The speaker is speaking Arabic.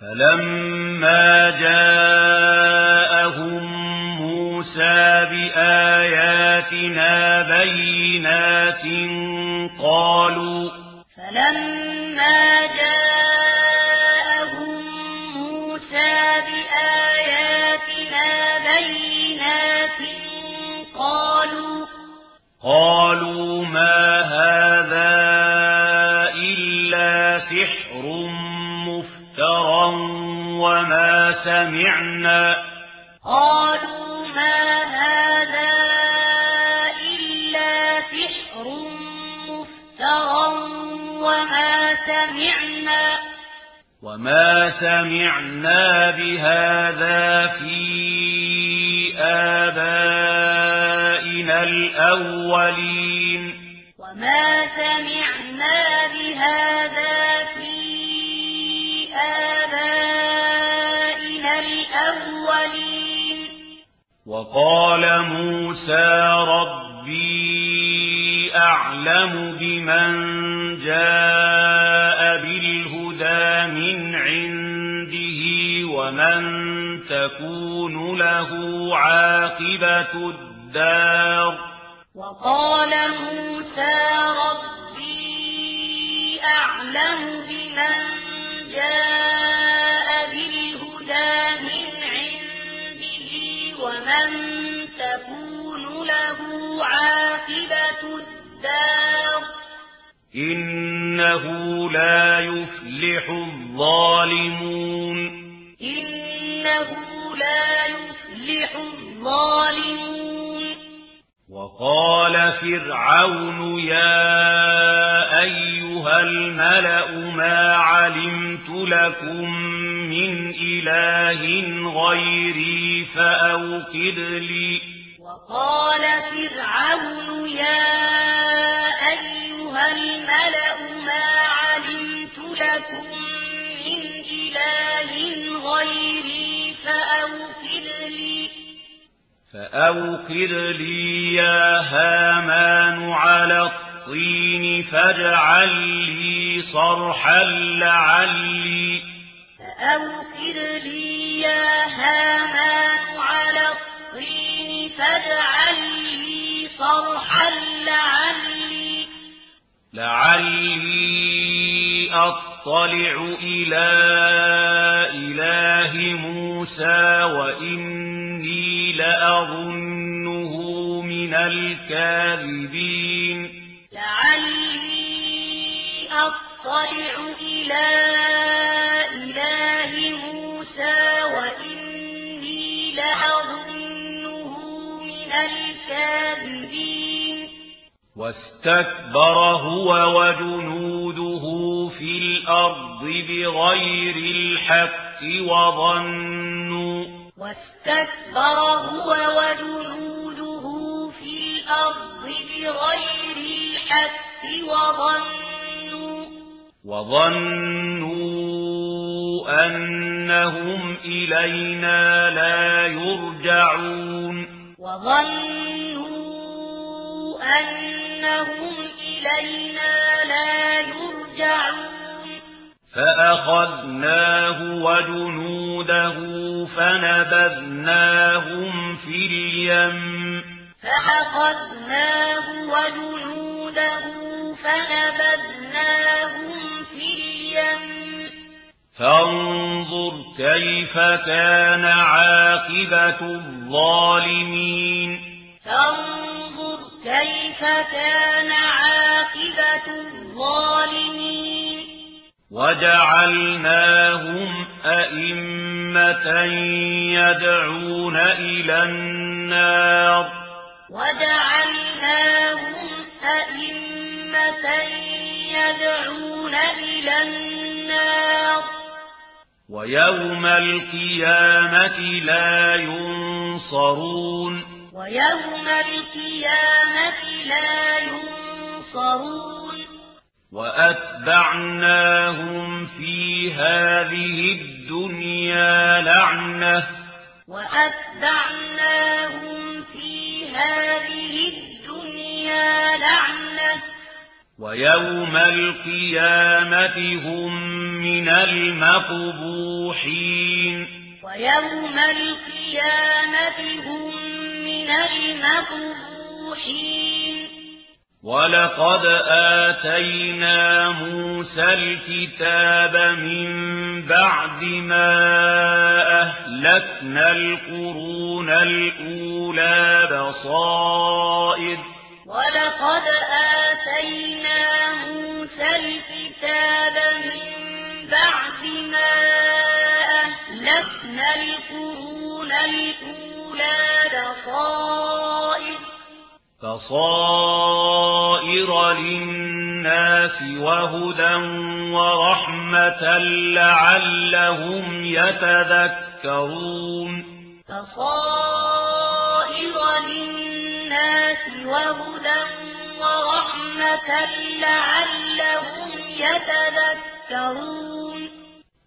فلما جاءهم موسى بآياتنا بينات قالوا فلما سمعنا قالوا ما هذا إلا سحر مفترا وما سمعنا وما سمعنا بهذا في آبائنا الأولين وما سمعنا وقال موسى ربي أعلم بمن جاء بالهدى من عنده ومن تكون له عاقبة الدار وقال موسى ربي أعلم بمن جاء إنه لا يفلح الظالمون. إنه لا يفلح الظالمون. وقال فرعون يا أيها الملأ ما علمت لكم من إله غيري فأوقد لي. وقال فرعون يا أيها الملأ ما علمت لكم من إله غيري فَأَوْفِرْ لي. فَأَوْفِرْ لي يا هامان على الطين فاجعل لي صرحا لعلي. فَأَوْفِرْ لي يا هامان على الطين فاجعل لي صرحا لعلي. لعلي أطلع إلى إله موسى وإني لأظنه من الكاذبين لعلي أطلع إلى إله موسى وإني لأظنه من الكاذبين واستكبر هو وجنوده في الأرض بغير الحق وظنوا واستكبر هو وجنوده في الأرض بغير الحق وظنوا وظنوا أنهم إلينا لا يرجعون وظنوا أنهم إلينا لا يرجعون فأخذناه وجنوده فنبذناهم في اليم فأخذناه وجنوده فنبذناهم في اليم فانظر كيف كان عاقبة الظالمين فانظر فكان عاقبة الظالمين. وجعلناهم أئمة يدعون إلى النار. وجعلناهم أئمة يدعون إلى النار. ويوم القيامة لا ينصرون. وأتبعناهم في هذه الدنيا لعنة. وأتبعناهم في هذه الدنيا لعنة. ويوم القيامة هم من المقبوحين. ويوم القيامة هم وَلَقَدْ آتَيْنَا مُوسَى الْكِتَابَ مِنْ بَعْدِ مَا أَهْلَكْنَا الْقُرُونَ الْأُولَى بصار بصائر للناس وهدى ورحمة لعلهم يتذكرون بصائر للناس وهدى ورحمة لعلهم يتذكرون